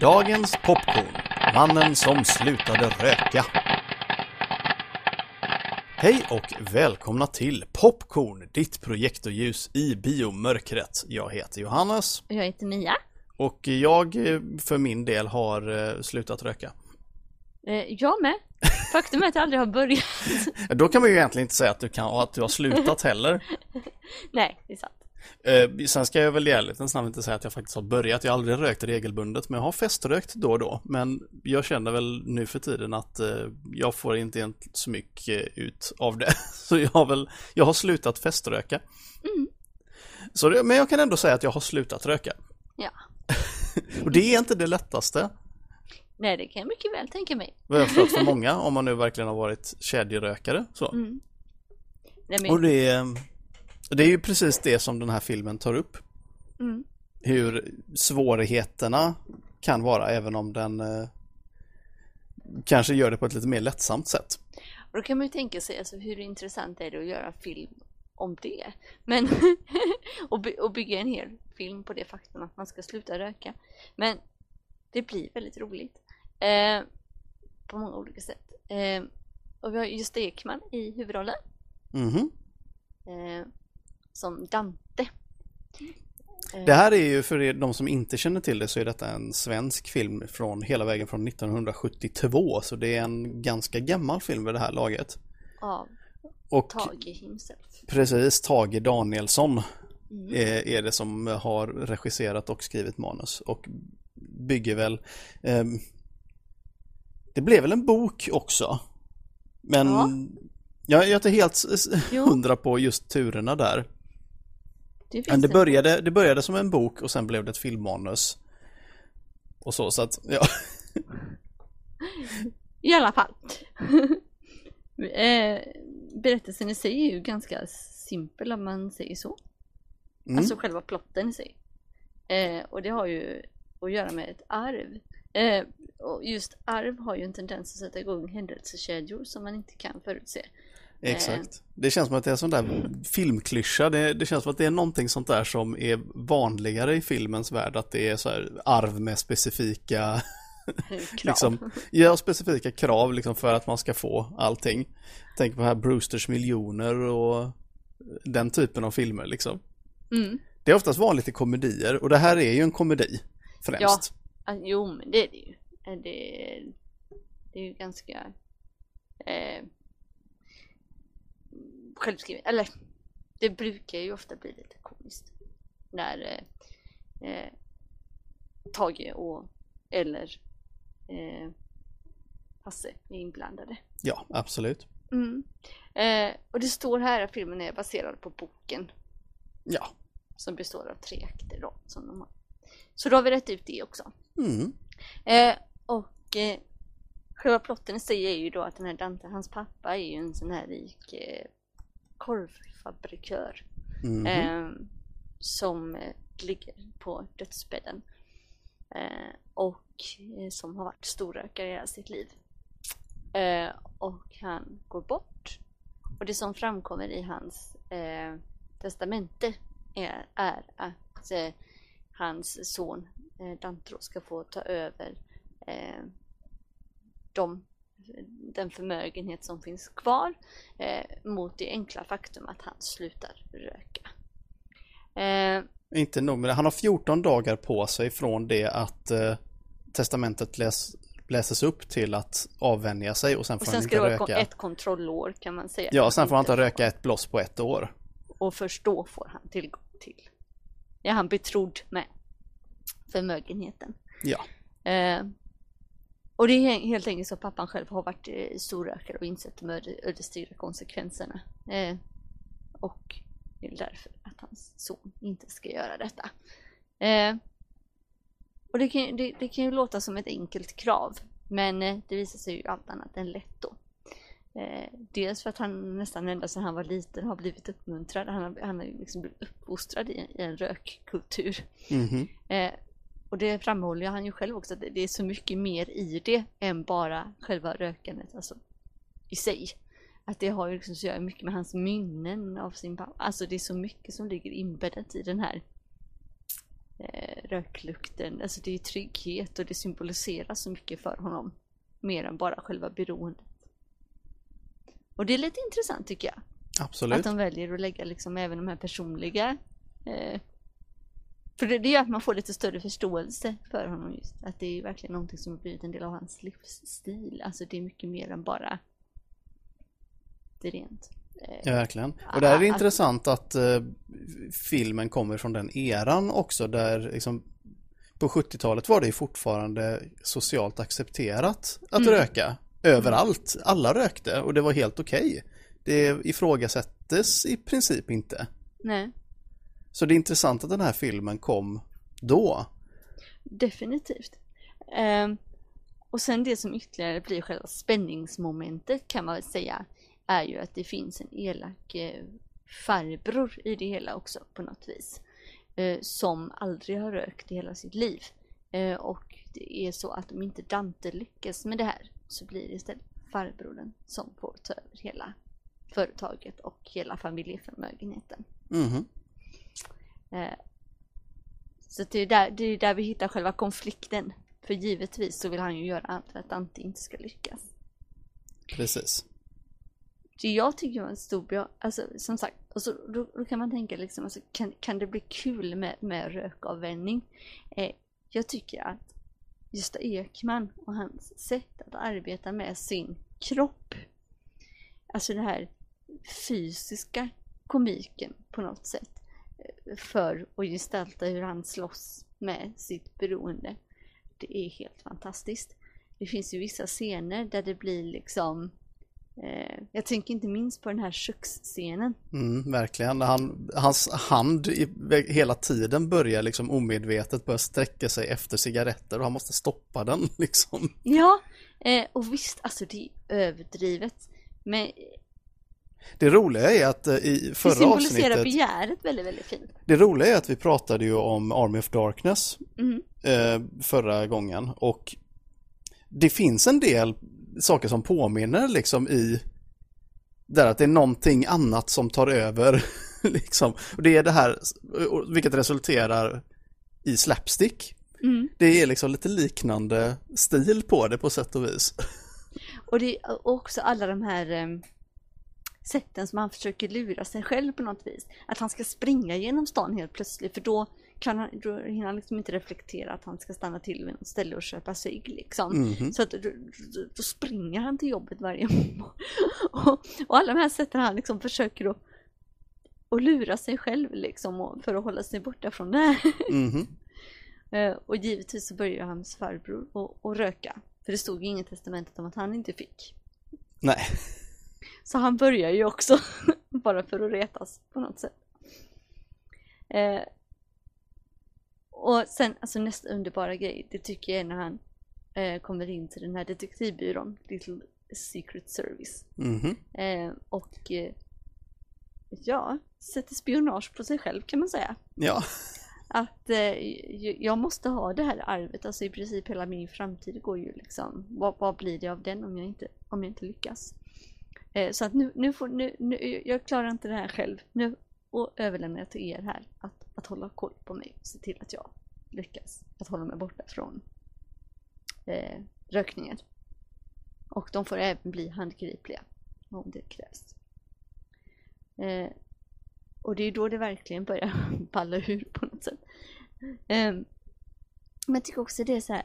Dagens popcorn. Mannen som slutade röka. Hej och välkomna till Popcorn, ditt projektorljus i biomörkret. Jag heter Johannes Jag heter Mia. och jag eh, för min del har eh, slutat röka. Eh, jag med. Faktum är att jag aldrig har börjat. Då kan man ju egentligen inte säga att du, kan, att du har slutat heller. Nej, det är sant. Eh, sen ska jag väl i ärlighetens namn inte säga att jag faktiskt har börjat. Jag har aldrig rökt regelbundet, men jag har feströkt då och då. Men jag känner väl nu för tiden att eh, jag får inte så mycket ut av det. Så jag har väl, jag har slutat feströka. Så det, men jag kan ändå säga att jag har slutat röka. Ja. Och det är inte det lättaste. Nej, det kan jag mycket väl tänka mig. Vad jag förstått för många, om man nu verkligen har varit kedjerökare. Så. Mm. Nej, men, Och det är, det är ju precis det som den här filmen tar upp. mm. Hur svårigheterna kan vara även om den eh, kanske gör det på ett lite mer lättsamt sätt. Och då kan man ju tänka sig alltså, hur intressant är det att göra film om det? Men och, by- och bygga en hel film på det faktum att man ska sluta röka. Men det blir väldigt roligt. Eh, på många olika sätt. Eh, och vi har Gösta Ekman i huvudrollen. Mhm. Eh, som Dante. Eh, Det här är ju för de som inte känner till det så är detta en svensk film från hela vägen från 1972 så det är en ganska gammal film vid det här laget. Av Och Tage himself. precis Tage Danielsson Mm. är, är det som har regisserat och skrivit manus och bygger väl ehm, Det blev väl en bok också Men Ja. jag, jag är inte helt hundra på just turerna där Det Men det en- började, det började som en bok och sen blev det ett filmmanus Och så, så att ja, I alla fall. eh, berättelsen i sig är ju ganska simpel om man säger så. mm, Alltså själva plotten i sig. Eh, och det har ju att göra med ett arv. Eh, och just arv har ju en tendens att sätta igång händelsekedjor som man inte kan förutse. Exakt Det känns som att det är en sån där filmklyscha det, det känns som att det är någonting sånt där som är vanligare i filmens värld Att det är så här arv med specifika Krav. liksom, ja, specifika krav liksom för att man ska få allting. Tänk på här Brewsters miljoner och den typen av filmer liksom. Mm. Det är oftast vanligt i komedier och det här är ju en komedi främst. Ah, jo, men det är det ju. Eh, Det, det är ju ganska eh, självskrivet. Eller, det brukar ju ofta bli lite komiskt. När eh, eh, Tage och eller eh, Hasse är inblandade. Ja, absolut. Mm. Eh, och det står här att filmen är baserad på boken Ja. som består av tre akter då, som de har. Så då har vi rätt ut det också. Mm. Eh, och eh, själva plotten i sig är ju då att den här Dante, hans pappa är ju en sån här rik eh, korvfabrikör Mhm. eh, som ligger på dödsbädden. Eh, och eh, som har varit storrökare i hela sitt liv. Eh, och han går bort. Och det som framkommer i hans eh, testamente är, är att eh, hans son eh, Dantro ska få ta över de, den förmögenhet som finns kvar eh, mot det enkla faktum att han slutar röka. Eh, Inte nog med det. Han har 14 dagar på sig från det att eh, testamentet läs, läses upp till att avvänja sig och sen får och han sen ska inte det vara röka. ett kontrollår kan man säga. Ja, sen får han inte inte röka ett bloss på ett år. Och först då får han tillgång till. Ja, han betrodd med förmögenheten. Ja. Och det är helt enkelt så att pappan själv har varit eh, storrökare och insett de öde- ödesdigra konsekvenserna. Eh, och vill därför att hans son inte ska göra detta. Eh, och det kan, det, det kan ju låta som ett enkelt krav. Men eh, det visar sig ju allt annat än lätt då. Eh, dels för att han nästan ända sedan han var liten har blivit uppmuntrad. Han har, han har liksom blivit uppfostrad i, i en rökkultur. Mhm. Eh, och det framhåller han ju själv också att det- är så mycket mer i det än bara själva rökandet alltså, i sig. Att det har ju liksom så göra mycket med hans minnen av sin pappa. Alltså det är så mycket som ligger inbäddat i den här eh, röklukten. Alltså det är trygghet och det symboliserar så mycket för honom. Mer än bara själva beroendet. Och det är lite intressant tycker jag. Absolut. Att de väljer att lägga liksom även de här personliga eh, för det, det gör att man får lite större förståelse för honom just. Att det är verkligen någonting som har blivit en del av hans livsstil. Alltså det är mycket mer än bara det rent. Eh, Ja, verkligen. Och där är det att- intressant att eh, filmen kommer från den eran också där liksom på 70-talet var det ju fortfarande socialt accepterat att Mm. röka överallt. Alla rökte och det var helt okej. Det ifrågasättes i princip inte. Nej, Så det är intressant att den här filmen kom då. definitivt. Ehm, och sen det som ytterligare blir själva spänningsmomentet kan man väl säga är ju att det finns en elak eh, farbror i det hela också på något vis. Eh, som aldrig har rökt i hela sitt liv. Eh, och det är så att om inte Dante lyckas med det här så blir det istället farbrodern som får ta över hela företaget och hela familjeförmögenheten. Mhm. Eh, Så det är, där, det är där vi hittar själva konflikten. För givetvis så vill han ju göra allt för att Dante inte ska lyckas. Precis. Det jag tycker var en stor bra, alltså som sagt, och så, då, då kan man tänka liksom, alltså, kan, kan det bli kul med, med rökavvänjning? Eh, jag tycker att Gösta Ekman och hans sätt att arbeta med sin kropp, alltså det här fysiska komiken på något sätt, eh, för att gestalta hur han slåss med sitt beroende. Det är helt fantastiskt. Det finns ju vissa scener där det blir liksom Eh, jag tänker inte minst på den här köksscenen. Mm, verkligen. Han, hans hand i, hela tiden börjar liksom omedvetet börja sträcka sig efter cigaretter och han måste stoppa den liksom. Ja, eh, och visst, alltså det är överdrivet. Men Det roliga är att eh, i det förra symboliserar avsnittet, begäret väldigt, väldigt fint. det roliga är att vi pratade ju om Army of Darkness Mm. eh, förra gången och det finns en del saker som påminner liksom i där att det är någonting annat som tar över liksom. Och det är det här, vilket resulterar i slapstick. Mm. Det är liksom lite liknande stil på det på sätt och vis. Och det är också alla de här eh, sätten som han försöker lura sig själv på något vis. Att han ska springa genom stan helt plötsligt för då kan han, då hinner han liksom inte reflektera att han ska stanna till vid något ställe och köpa cigg liksom. Mhm. Så att då, då, springer han till jobbet varje morgon. Och, och alla de här sätten han liksom försöker att, att lura sig själv liksom och, för att hålla sig borta från det här. Mhm. Eh, Och givetvis så börjar hans farbror att, röka. För det stod ju inget testamentet om att han inte fick. Nej, Så han börjar ju också bara för att retas på något sätt. Eh, och sen, alltså nästa underbara grej, det tycker jag är när han eh, kommer in till den här detektivbyrån, Little Secret Service. Mhm. Eh, och eh, ja, sätter spionage på sig själv kan man säga. ja. Att eh, jag måste ha det här arvet, alltså i princip hela min framtid går ju liksom, vad, vad blir det av den om jag inte, om jag inte lyckas? Eh, så att nu, nu får, nu, nu, jag klarar inte det här själv. Nu och överlämnar jag till er här att, att hålla koll på mig och se till att jag lyckas att hålla mig borta från eh, rökningen. Och de får även bli handgripliga om det krävs. Eh, och det är då det verkligen börjar palla ur på något sätt. Eh, men jag tycker också det är så här.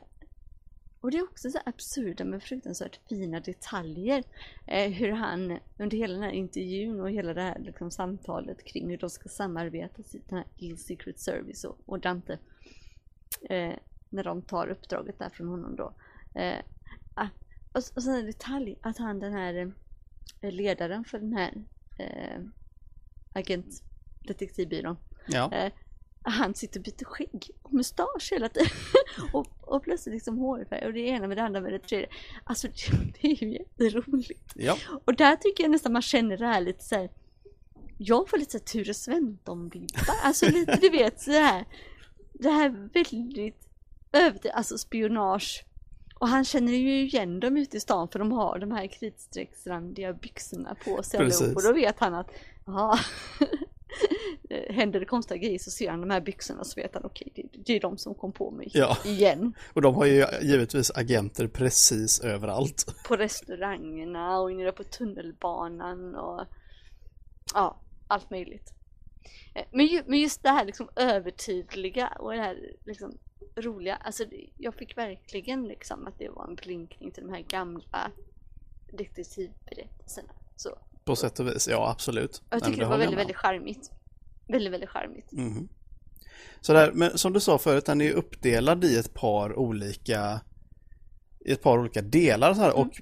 Och det är också så absurda men fruktansvärt fina detaljer. Eh, hur han under hela den här intervjun och hela det här liksom, samtalet kring hur de ska samarbeta i den här Hill Secret Service och, och Dante. Eh, när de tar uppdraget där från honom då. Eh, och, och så en detalj att han den här eh, ledaren för den här eh, agent detektivbyrån. Ja. Han sitter och byter skägg och mustasch hela tiden. och, och plötsligt liksom hårfärg och det ena med det andra med det tredje. Alltså det är ju jätteroligt. ja. Och där tycker jag nästan man känner det här lite så här. Jag får lite så här Ture Sventon-vibbar. Alltså lite du vet så här. Det här väldigt överdrivet, alltså spionage. Och han känner ju igen dem ute i stan för de har de här kritstrecksrandiga byxorna på sig Precis. Och då vet han att, ja, händer det konstiga grejer så ser han de här byxorna så vet han okej, okay, det, det, är de som kom på mig Ja. igen. Och de har ju givetvis agenter precis överallt. På restaurangerna och nere på tunnelbanan och ja, allt möjligt. Eh, Men, ju, men just det här liksom övertydliga och det här liksom roliga, alltså jag fick verkligen liksom att det var en blinkning till de här gamla detektivberättelserna. Så På sätt och vis, ja absolut. jag Nej, tycker det var väldigt, väldigt charmigt. Väldigt, väldigt charmigt. Mhm. Så där, men som du sa förut, den är ju uppdelad i ett par olika i ett par olika delar så här, Mm. och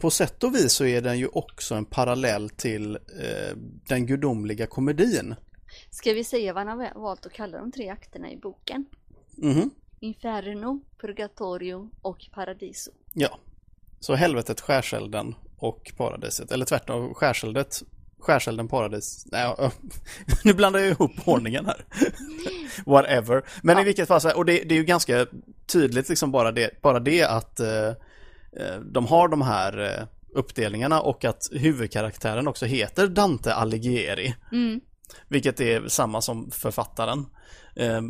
på sätt och vis så är den ju också en parallell till eh, den gudomliga komedin. Ska vi säga vad han har valt att kalla de tre akterna i boken? Mhm. Inferno, Purgatorio och Paradiso. Ja. Så helvetet, skärselden och paradiset. Eller tvärtom, skärseldet, skärselden, paradis. Nej, nu blandar jag ihop ordningen här. Whatever. Men Ja. i vilket fall, så här, och det, det är ju ganska tydligt liksom bara det, bara det att eh, eh, de har de här eh, uppdelningarna och att huvudkaraktären också heter Dante Alighieri. Mm. Vilket är samma som författaren. Eh,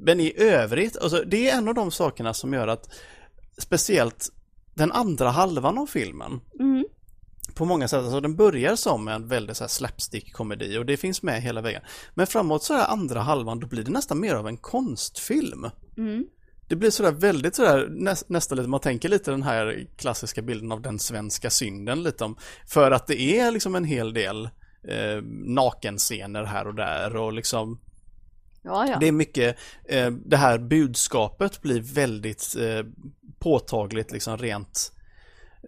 Men i övrigt, alltså, det är en av de sakerna som gör att speciellt den andra halvan av filmen Mm. På många sätt, alltså den börjar som en väldigt så här slapstick-komedi och det finns med hela vägen. Men framåt så här andra halvan, då blir det nästan mer av en konstfilm. Mm. Det blir sådär väldigt sådär, nä, nästan lite, man tänker lite den här klassiska bilden av den svenska synden lite om, för att det är liksom en hel del eh, nakenscener här och där och liksom Ja, ja. det är mycket, eh, det här budskapet blir väldigt eh, påtagligt liksom rent,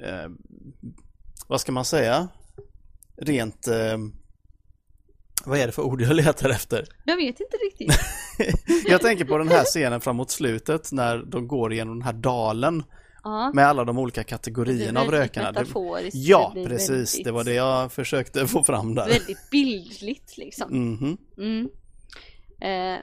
eh, vad ska man säga? Rent, eh, vad är det för ord jag letar efter? Jag vet inte riktigt. Jag tänker på den här scenen framåt slutet när de går igenom den här dalen Ja. med alla de olika kategorierna av rökarna. Det, ja, Det precis. väldigt- Det var det jag försökte få fram där. Väldigt bildligt liksom. Mhm. Mm. Eh,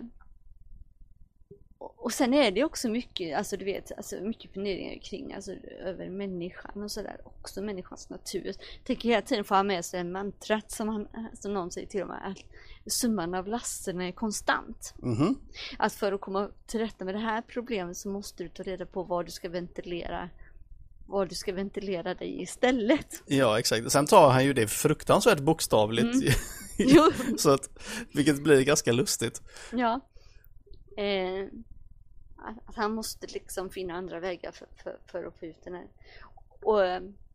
och sen är det också mycket, alltså du vet, alltså mycket funderingar kring, alltså över människan och sådär, också människans natur. Tänker hela tiden få ha med sig en mantrat som, han, som någon säger till och med, att summan av lasterna är konstant. Mhm. Att för att komma till rätta med det här problemet så måste du ta reda på vad du ska ventilera, vad du ska ventilera dig istället. Ja, exakt. Sen tar han ju det fruktansvärt bokstavligt. Mm. Så att, vilket blir ganska lustigt. Ja. Eh, att- han måste liksom finna andra vägar för, för, för att få ut den här. Och,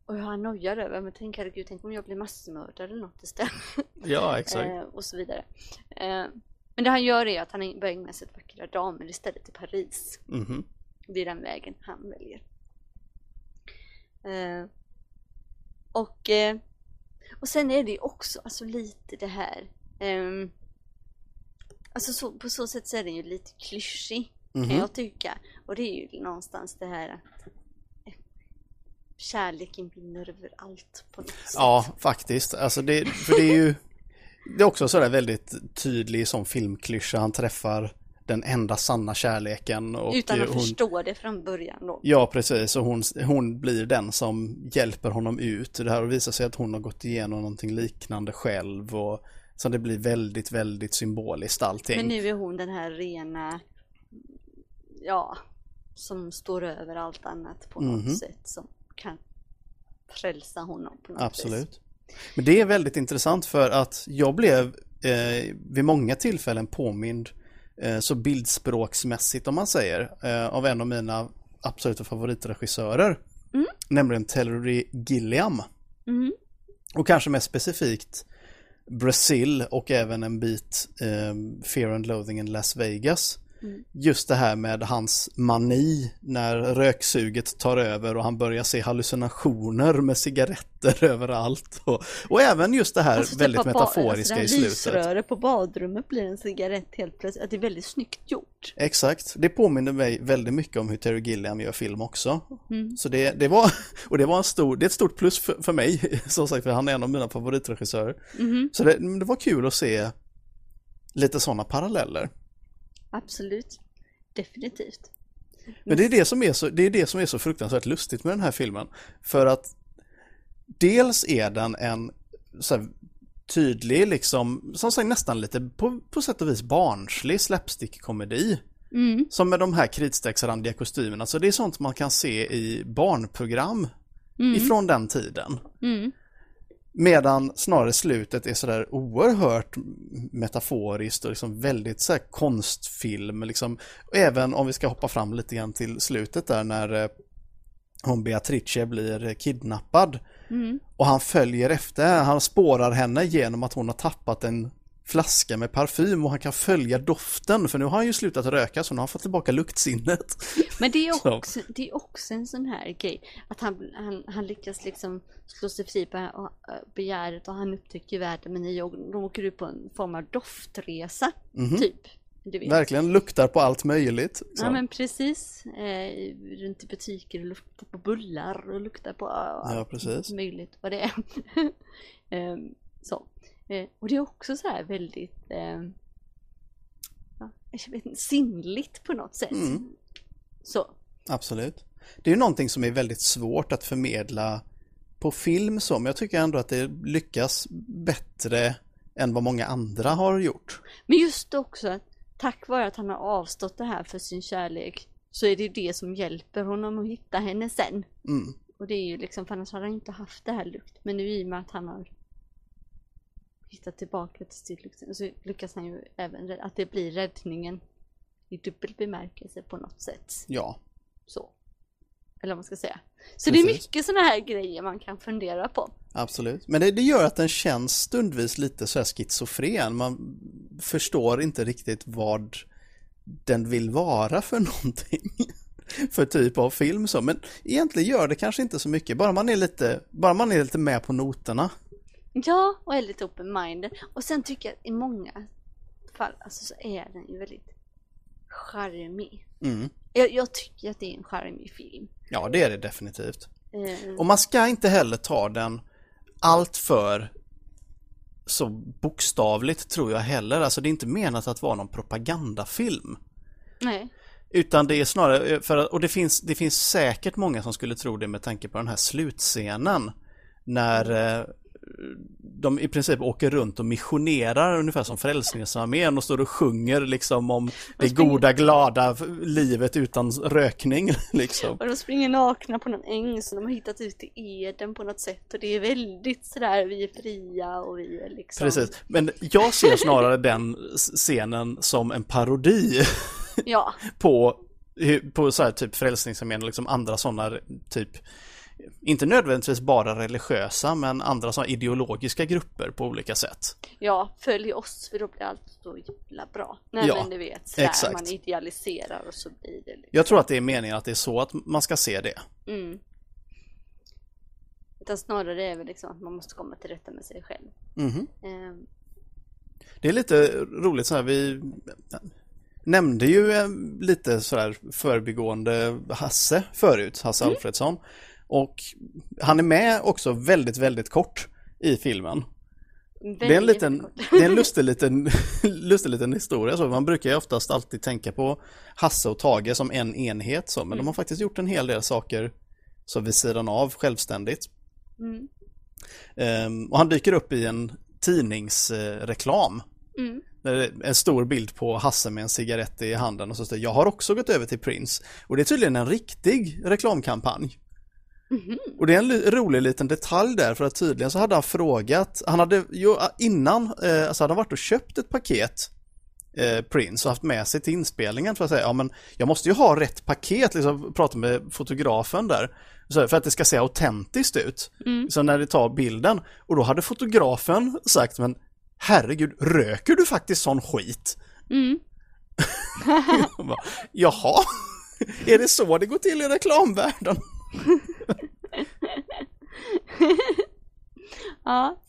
och han nojar över, men tänk herregud, tänk om jag blir massmördare eller något istället. Ja, exakt. Eh, och så vidare. Eh, men det han gör är att han börjar ägna sig åt vackra damer istället i Paris. Mhm. Det är den vägen han väljer. Eh, och, eh, och sen är det också alltså lite det här. Alltså så, på så sätt så är den ju lite klyschig kan Mhm. jag tycka. Och det är ju någonstans det här att eh, kärleken vinner över allt på något sätt. Ja, faktiskt. Alltså det, för det är ju Det är också sådär väldigt tydlig som filmklyscha. Han träffar den enda sanna kärleken. Och Utan att hon, förstå det från början då. Ja, precis. Och hon, hon blir den som hjälper honom ut det här visar sig att hon har gått igenom någonting liknande själv. Och, så det blir väldigt, väldigt symboliskt allting. Men nu är hon den här rena, ja, som står över allt annat på något Mhm. sätt. Som kan frälsa honom på något vis. Absolut. Men det är väldigt intressant för att jag blev eh, vid många tillfällen påmind eh, så bildspråksmässigt om man säger eh, av en av mina absoluta favoritregissörer. Mm. Nämligen Terry Gilliam. Mhm. Och kanske mest specifikt Brazil och även en bit eh, Fear and Loathing in Las Vegas. Mm. Just det här med hans mani när röksuget tar över och han börjar se hallucinationer med cigaretter överallt. Och, och även just det här Alltså, typ väldigt ba- metaforiska alltså, i slutet. Lysröret på badrummet blir en cigarett helt plötsligt. Att det är väldigt snyggt gjort. Exakt, det påminner mig väldigt mycket om hur Terry Gilliam gör film också. Mm. Så det, det var, och det var en stor, det är ett stort plus för, för mig, som sagt, för han är en av mina favoritregissörer. Mhm. Så det, det var kul att se lite sådana paralleller. Absolut. Definitivt. Men det är det, som är så, det är det som är så fruktansvärt lustigt med den här filmen. För att dels är den en här, tydlig liksom, som sagt nästan lite på, på sätt och vis barnslig slapstick-komedi. Mm. Som med de här kritstrecksrandiga kostymerna. Så det är sånt man kan se i barnprogram Mm. ifrån den tiden. Mm. Medan snarare slutet är sådär oerhört metaforiskt och liksom väldigt så konstfilm. Liksom. Även om vi ska hoppa fram lite grann till slutet där när eh, hon Beatrice blir kidnappad. Mm. Och han följer efter, han spårar henne genom att hon har tappat en flaska med parfym och han kan följa doften för nu har han ju slutat röka så nu har han fått tillbaka luktsinnet. Men det är, Så. också, det är också en sån här grej. Att han, han, han lyckas liksom slå sig fri på äh, begäret och han upptäcker världen med nya och de åker ut på en form av doftresa. Typ. Du vet. Verkligen luktar på allt möjligt. Så. Ja men precis. Eh, runt i butiker och luktar på bullar och luktar på Ja, precis. allt möjligt vad det är. Ehm, så. Eh, och det är också så här väldigt jag vet inte, sinnligt på något sätt. Mm. Så. Absolut. Det är ju någonting som är väldigt svårt att förmedla på film så, men jag tycker ändå att det lyckas bättre än vad många andra har gjort. Men just också att tack vare att han har avstått det här för sin kärlek så är det det som hjälper honom att hitta henne sen. Mm. Och det är ju liksom, för annars hade han inte haft det här lukt. Men nu i och med att han har hittat tillbaka till sitt lukt så lyckas han ju även att det blir räddningen i dubbel bemärkelse på något sätt. Ja, Så. Eller vad man ska säga. Så det är Precis. mycket sådana här grejer man kan fundera på. absolut. Men det, det gör att den känns stundvis lite så här schizofren. Man förstår inte riktigt vad den vill vara för någonting. för typ av film så. Men egentligen gör det kanske inte så mycket. Bara man är lite, bara man är lite med på noterna. Ja, och är lite open-minded. Och sen tycker jag att i många fall alltså, så är den ju väldigt charmig. Mm. Jag, jag tycker att det är en charmig film. Ja, det är det definitivt. Eh, Och man ska inte heller ta den allt för så bokstavligt tror jag heller. Alltså det är inte menat att vara någon propagandafilm. nej. Utan det är snarare, för, att- och det finns, det finns säkert många som skulle tro det med tanke på den här slutscenen. När eh, de i princip åker runt och missionerar ungefär som Frälsningsarmén och står och sjunger liksom om det goda glada livet utan rökning liksom. Och de springer nakna på någon äng som de har hittat ut i Eden på något sätt. Och det är väldigt sådär, vi är fria och vi är liksom... Precis, men jag ser snarare den scenen som en parodi Ja, på, på så här typ Frälsningsarmén och liksom andra sådana typ inte nödvändigtvis bara religiösa men andra sådana ideologiska grupper på olika sätt. ja, följ oss för då blir allt så jävla bra. Nej Ja, men du vet, sådär, exakt. man idealiserar och så blir det liksom. Jag tror att det är meningen att det är så att man ska se det. Mm. Utan snarare är det liksom att man måste komma till rätta med sig själv. Ehm, Det är lite roligt så här, vi nämnde ju eh, lite sådär förbigående Hasse förut, Hasse Alfredsson. Och han är med också väldigt, väldigt kort i filmen. Det är en liten, det är en lustig liten, lustig liten historia. Så man brukar ju oftast alltid tänka på Hasse och Tage som en enhet så, men de har faktiskt gjort en hel del saker så vid sidan av självständigt. Mm. Ehm, och han dyker upp i en tidningsreklam. Mm. En stor bild på Hasse med en cigarett i handen och så står jag har också gått över till Prince. Och det är tydligen en riktig reklamkampanj. Och det är en li- rolig liten detalj där för att tydligen så hade han frågat, han hade ju innan, eh, så hade han varit och köpt ett paket eh, Prince och haft med sig till inspelningen för att säga, ja men jag måste ju ha rätt paket, liksom prata med fotografen där. Så, för att det ska se autentiskt ut. Så när det tar bilden. Och då hade fotografen sagt, men herregud, röker du faktiskt sån skit? Mm. Jag bara, Jaha, är det så det går till i reklamvärlden? Ja,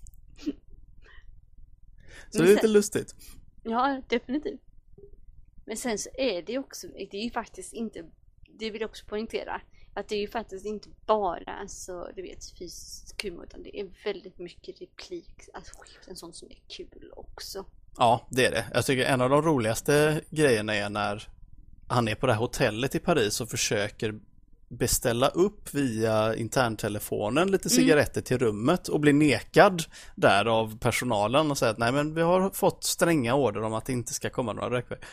Så det är lite lustigt. ja, definitivt. Men sen så är det ju också, det är ju faktiskt inte, det vill jag också poängtera, att det är ju faktiskt inte bara alltså, du vet, fysisk humor utan det är väldigt mycket replik, alltså en sån som är kul också. Ja, det är det. Jag tycker en av de roligaste grejerna är när han är på det här hotellet i Paris och försöker beställa upp via interntelefonen lite cigaretter till rummet och bli nekad där av personalen och säga att nej men vi har fått stränga order om att det inte ska komma några rökverk.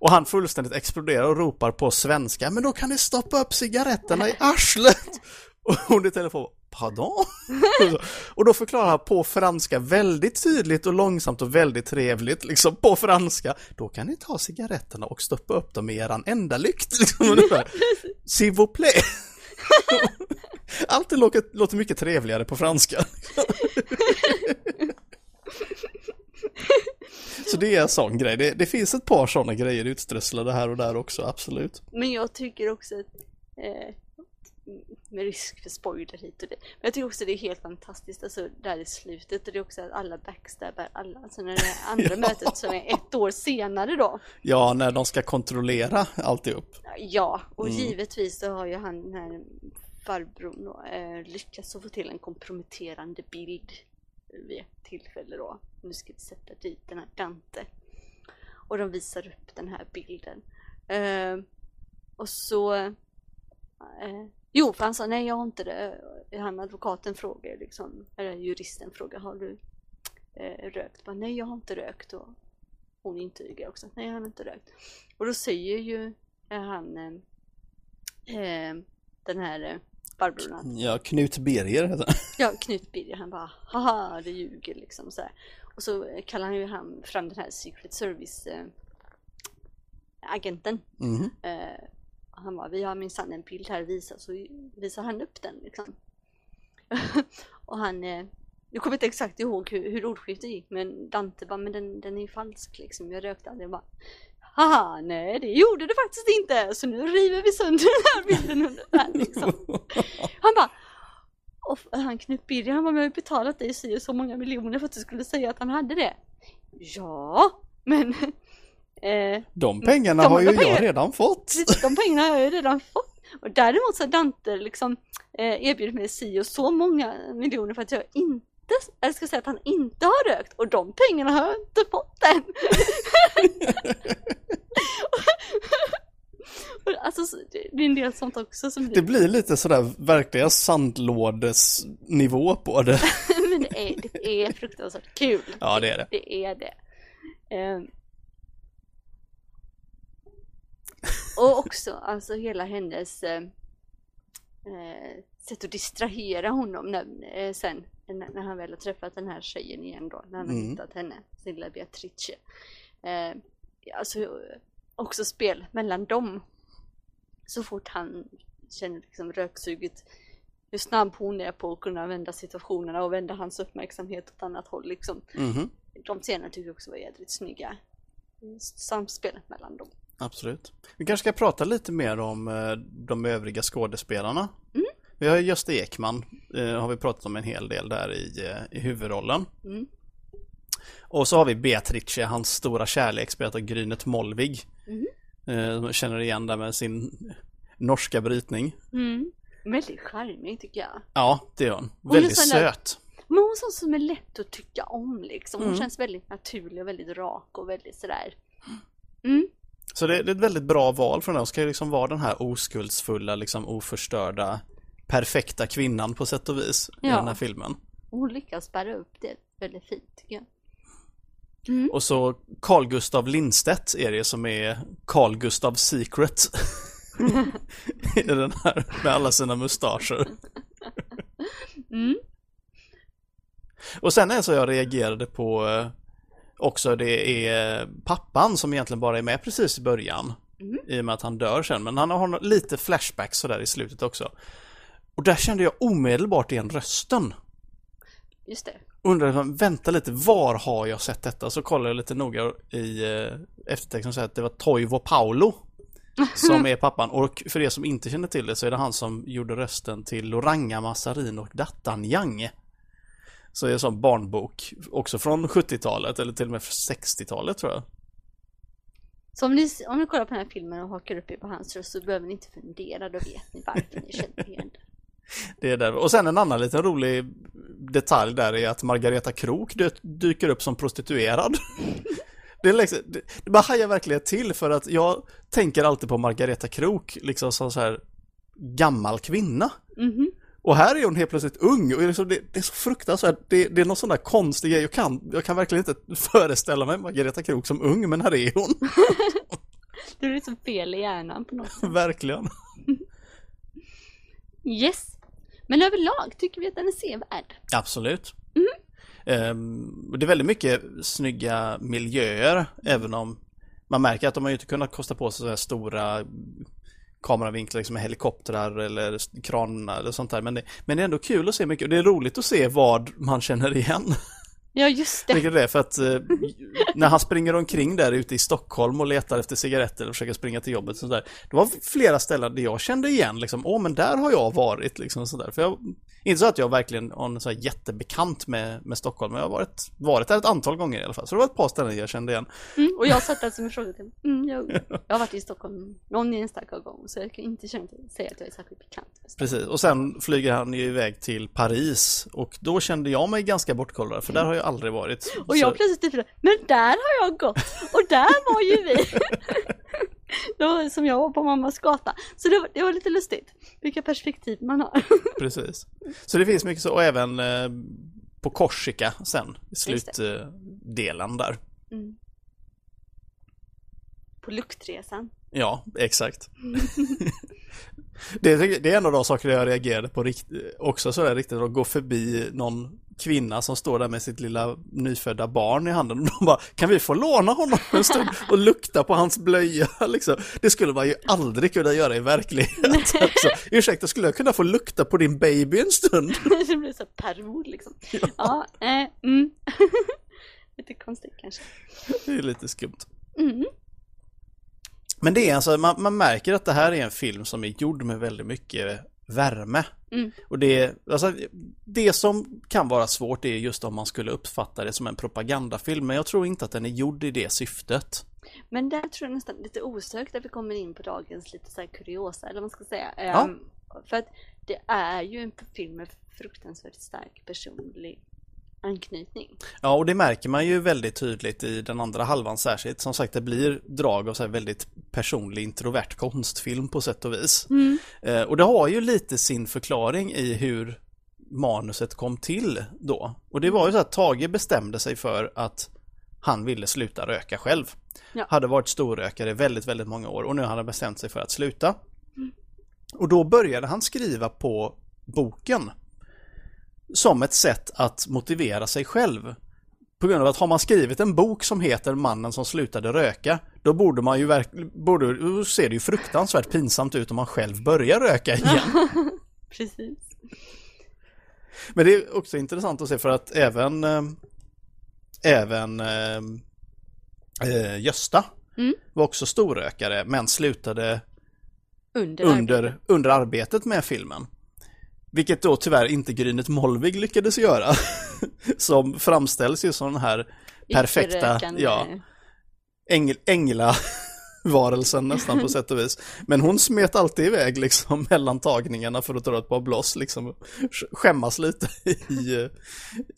Och han fullständigt exploderar och ropar på svenska, men då kan ni stoppa upp cigaretterna i arslet. Och hon i telefon, pardon? och då förklarar han på franska väldigt tydligt och långsamt och väldigt trevligt, liksom på franska. Då kan ni ta cigaretterna och stoppa upp dem i eran enda lykt. Liksom, ungefär. S'il vous plaît. Allt låter, låter mycket trevligare på franska. Så det är en sån grej. Det, det finns ett par sådana grejer utströsslade här och där också, absolut. Men jag tycker också att, eh, med risk för spoiler hit och det, men jag tycker också det är helt fantastiskt, alltså där i slutet och det är också att alla backstabbar alla, alltså när det är andra Ja. mötet som är ett år senare då. Ja, när de ska kontrollera alltihop. Ja, och Mm. givetvis så har ju han den här farbrorn då, eh, lyckats få till en komprometterande bild vid ett tillfälle då. Nu ska vi sätta dit den här Dante. Och de visar upp den här bilden. Eh, och så... Eh, jo, för han sa nej jag har inte det. Han advokaten frågar liksom, eller juristen frågar har du eh, rökt? Bara, nej jag har inte rökt. Och hon intygar också att nej han har inte rökt. Och då säger ju eh, han eh, eh, den här eh, farbrorn att Ja, Knut Birger heter han. Ja, Knut Birger han bara haha det ljuger liksom så här. Och så kallar han ju han fram den här Secret Service eh, agenten. Mhm. Eh, han bara vi har minsann en bild här visa så visar han upp den liksom. och han eh, jag kommer inte exakt ihåg hur, hur ordskiftet gick men Dante bara men den, den är ju falsk liksom. Jag rökte aldrig. Jag bara Haha, nej det gjorde det faktiskt inte. Så nu river vi sönder den här bilden under här liksom. Han bara och han Knut Birger han bara, men jag har betalat dig och så många miljoner för att du skulle säga att han hade det. Ja, men eh, De pengarna De- har ju de pengar- jag redan fått. de pengarna har jag ju redan fått. Och däremot så har Dante liksom eh, erbjudit mig si och så många miljoner för att jag inte, jag ska säga att han inte har rökt och de pengarna har jag inte fått än. Alltså så- det är en del sånt också som Det blir lite sådär verkliga sandlådesnivå på det. Men det är, det är fruktansvärt kul. Ja, det är det. Det är det. Och också alltså hela hennes eh, eh, sätt att distrahera honom när, eh, sen när, han väl har träffat den här tjejen igen då, när han har Mm. hittat henne, sin lilla Beatrice. Eh, alltså också spel mellan dem. Så fort han känner liksom röksuget hur snabb hon är på att kunna vända situationerna och vända hans uppmärksamhet åt annat håll liksom. Mhm, De scenerna tycker jag också var jädrigt snygga. Samspelet mellan dem. Absolut. Vi kanske ska prata lite mer om eh, de övriga skådespelarna. Mm. Vi har Gösta Ekman, eh, har vi pratat om en hel del där i, eh, i huvudrollen. Mm. Och så har vi Beatrice, hans stora kärlek, spelat av Grynet Molvig. Jag känner igen där med sin norska brytning. Mm. Väldigt charmig tycker jag. Ja, det är hon. Hon är Väldigt där- söt. Men hon är sån som är lätt att tycka om liksom. Hon Mm. känns väldigt naturlig och väldigt rak och väldigt sådär. Mm. Så det, det är ett väldigt bra val från den. Hon ska ju liksom vara den här oskuldsfulla, liksom oförstörda, perfekta kvinnan på sätt och vis i Ja. den här filmen. Hon lyckas bära upp det väldigt fint tycker jag. Mm. Och så Carl Gustav Lindstedt är det som är Carl Gustav Secret. I den här med alla sina mustascher. Mm. Och sen en så jag reagerade på eh, också det är pappan som egentligen bara är med precis i början. Mm. I och med att han dör sen. Men han har lite flashbacks sådär i slutet också. Och där kände jag omedelbart igen rösten. Just det. Undrar, vänta lite, var har jag sett detta? Så kollade jag lite noga i eh, eftertexten och säger att det var Toivo Paolo som är pappan. Och för er som inte känner till det så är det han som gjorde rösten till Loranga Massarin och Dattanjang. Så det är en sån barnbok, också från 70-talet eller till och med 60-talet tror jag. Så om ni, om ni kollar på den här filmen och hakar upp er på hans röst så behöver ni inte fundera, då vet ni varför ni känner igen det. Det är där. Och sen en annan liten rolig detalj där är att Margareta Krok dy- dyker upp som prostituerad. Det, är liksom, det, det bara hajar verkligen till för att jag tänker alltid på Margareta Krok liksom som så här gammal kvinna. Mhm. Och här är hon helt plötsligt ung och liksom det, det är så fruktansvärt, det, det är någon sån där konstig grej, jag kan, jag kan verkligen inte föreställa mig Margareta Krook som ung, men här är hon. Det är liksom fel i hjärnan på något sätt. verkligen. Yes. Men överlag tycker vi att den är sevärd. Absolut. Ehm, och det är väldigt mycket snygga miljöer, även om man märker att de har ju inte kunnat kosta på sig så här stora kameravinklar liksom med helikoptrar eller kranar eller sånt där. Men det, men det är ändå kul att se mycket och det är roligt att se vad man känner igen. Ja, just det. Vilket det är för att eh, när han springer omkring där ute i Stockholm och letar efter cigaretter och försöker springa till jobbet och sådär. Det var flera ställen där jag kände igen liksom, åh men där har jag varit liksom sådär. För jag, inte så att jag verkligen en så här jättebekant med, med Stockholm, men jag har varit, varit där ett antal gånger i alla fall. Så det var ett par ställen jag kände igen. Mm, och jag satt där som en till mm, jag, jag har varit i Stockholm någon enstaka gång så jag kan inte känna säga att jag är särskilt bekant. Precis, och sen flyger han ju iväg till Paris och då kände jag mig ganska bortkollrad för där har jag aldrig varit. Och jag Så- plötsligt typ men där har jag gått och där var ju vi. Det var som jag var på mammas gata. Så det var, det var lite lustigt vilka perspektiv man har. Precis. Så det finns mycket så, och även eh, på Korsika sen, i slutdelen där. Mm. På luktresan. Ja, exakt. det, är- det är en av de saker jag reagerade på rikt, också sådär riktigt, att gå förbi någon kvinna som står där med sitt lilla nyfödda barn i handen och de bara, kan vi få låna honom en stund och lukta på hans blöja liksom? Det skulle man ju aldrig kunna göra i verkligheten. Alltså, ursäkta, skulle jag kunna få lukta på din baby en stund? det blev så här pervod liksom. Ja, eh, mm. Lite konstigt kanske. Det är lite skumt. Mm. Men det är alltså, man, man märker att det här är en film som är gjord med väldigt mycket värme. Mm. Och det, alltså, det som kan vara svårt är just om man skulle uppfatta det som en propagandafilm, men jag tror inte att den är gjord i det syftet. Men där tror jag nästan lite osökt att vi kommer in på dagens lite så här kuriosa, eller vad man ska säga. Ja. Ehm, för att det är ju en film med fruktansvärt stark personlig anknytning. Ja, och det märker man ju väldigt tydligt i den andra halvan särskilt. Som sagt, det blir drag av så här väldigt personlig introvert konstfilm på sätt och vis. Eh, och det har ju lite sin förklaring i hur manuset kom till då. Och det var ju så att Tage bestämde sig för att han ville sluta röka själv. Ja. Hade varit storrökare i väldigt, väldigt många år och nu hade han bestämt sig för att sluta. Och då började han skriva på boken som ett sätt att motivera sig själv. På grund av att har man skrivit en bok som heter Mannen som slutade röka, då borde man ju verkligen, borde, då ser det ju fruktansvärt pinsamt ut om man själv börjar röka igen. Precis. Men det är också intressant att se för att även eh, Även eh, Gösta Mm. var också storrökare men slutade Under, under, arbetet. under arbetet med filmen. Vilket då tyvärr inte Grynet Molvig lyckades göra. Som framställs ju som den här perfekta, ja, ängel, änglavarelsen nästan på sätt och vis. Men hon smet alltid iväg liksom mellan tagningarna för att dra ett par bloss liksom. Skämmas lite i,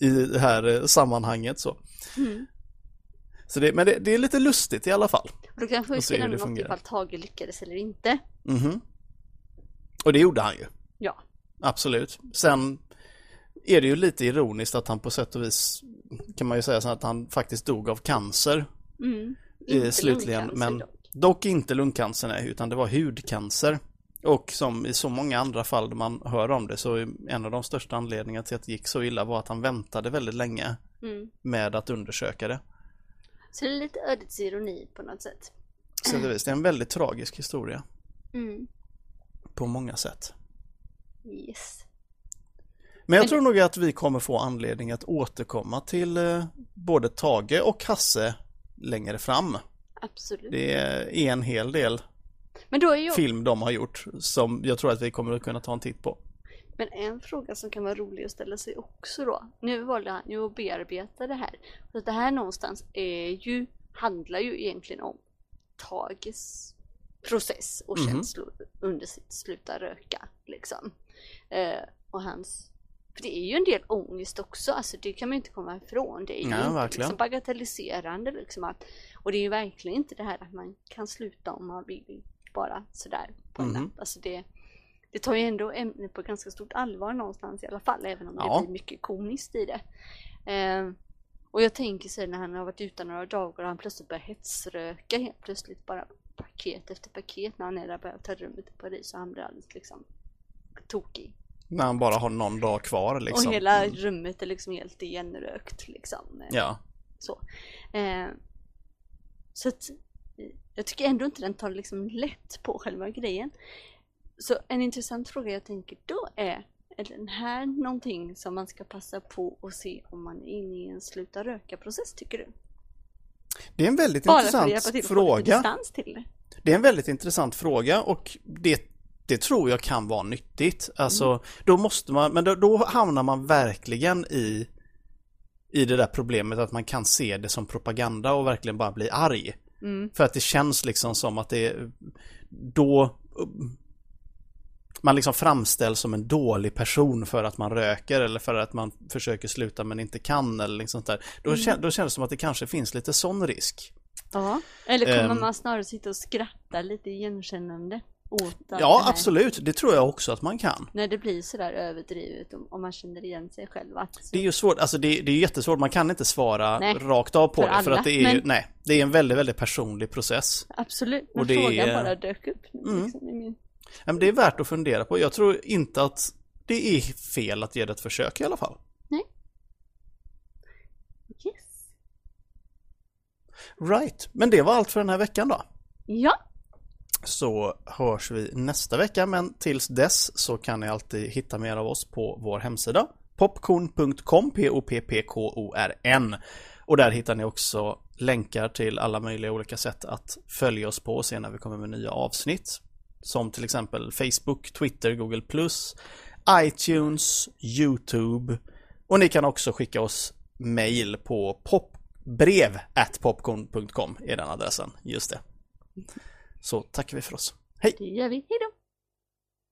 i det här sammanhanget så. Mm. så det, men det, det är lite lustigt i alla fall. Och då kanske vi spelar det något ifall Tage lyckades eller inte. Mhm. Och det gjorde han ju. Ja. Absolut. Sen är det ju lite ironiskt att han på sätt och vis kan man ju säga så att han faktiskt dog av cancer Mm. eh, Inte slutligen. Men dock. dock inte lungcancer nej, utan det var hudcancer. Och som i så många andra fall där man hör om det så en av de största anledningarna till att det gick så illa var att han väntade väldigt länge Mm. med att undersöka det. Så det är lite ödets ironi på något sätt. Så det är en väldigt tragisk historia Mm. på många sätt. Yes. Men jag Men- tror nog att vi kommer få anledning att återkomma till eh, både Tage och Hasse längre fram. Absolut. Det är en hel del Men då är ju film de har gjort som jag tror att vi kommer att kunna ta en titt på. Men en fråga som kan vara rolig att ställa sig också då. Nu valde han ju att bearbeta det här. Så det här någonstans är ju, handlar ju egentligen om Tages process och Mhm. känslor under sitt sluta röka. Liksom. Eh, och hans, för det är ju en del ångest också, alltså det kan man inte komma ifrån. Det är ju Nej, inte liksom bagatelliserande liksom att, och det är ju verkligen inte det här att man kan sluta om man vill bara sådär på en Mhm. natt. Alltså det, det tar ju ändå ämnet på ganska stort allvar någonstans i alla fall, även om Ja. det blir mycket komiskt i det. Eh, och jag tänker sig när han har varit utan några dagar och han plötsligt börjar hetsröka helt plötsligt bara paket efter paket när han är där och börjar ta rummet i Paris och han blir alldeles liksom tokig. När han bara har någon dag kvar liksom. Och hela Mm. rummet är liksom helt igenrökt liksom. Ja. Så. Eh, så att jag tycker ändå inte den tar liksom lätt på själva grejen. Så en intressant fråga jag tänker då är, är den här någonting som man ska passa på och se om man är inne i en sluta röka-process tycker du? Det är en väldigt Bara för att intressant till att lite fråga. till det. Det är en väldigt intressant fråga och det, det tror jag kan vara nyttigt. Alltså, Mm. då måste man, men då, då hamnar man verkligen i, i det där problemet att man kan se det som propaganda och verkligen bara bli arg. Mm. För att det känns liksom som att det då man liksom framställs som en dålig person för att man röker eller för att man försöker sluta men inte kan eller liksom sånt där. Då, Mm. kän, då känns det som att det kanske finns lite sån risk. Ja. Eller kommer Ehm. man snarare sitta och skratta lite igenkännande åt det Ja, absolut. Det tror jag också att man kan. När det blir sådär överdrivet om, om man känner igen sig själv att Det är ju svårt, alltså det, det är jättesvårt, man kan inte svara Nej, rakt av på för det för alla, att det är ju, men- nej, det är en väldigt, väldigt personlig process. Absolut, men Och det frågan är- bara dök upp nu Mm. liksom, i min... Ja, Men det är värt att fundera på. Jag tror inte att det är fel att ge det ett försök i alla fall. Yes. Right, men det var allt för den här veckan då. Ja, så hörs vi nästa vecka, men tills dess så kan ni alltid hitta mer av oss på vår hemsida popcorn.com, p-o-p-p-k-o-r-n. Och där hittar ni också länkar till alla möjliga olika sätt att följa oss på och se när vi kommer med nya avsnitt. Som till exempel Facebook, Twitter, Google+, iTunes, YouTube. Och ni kan också skicka oss mail på popbrev at popcorn.com är den adressen. Just det. Så tackar vi för oss. Hej! det gör vi. Hejdå!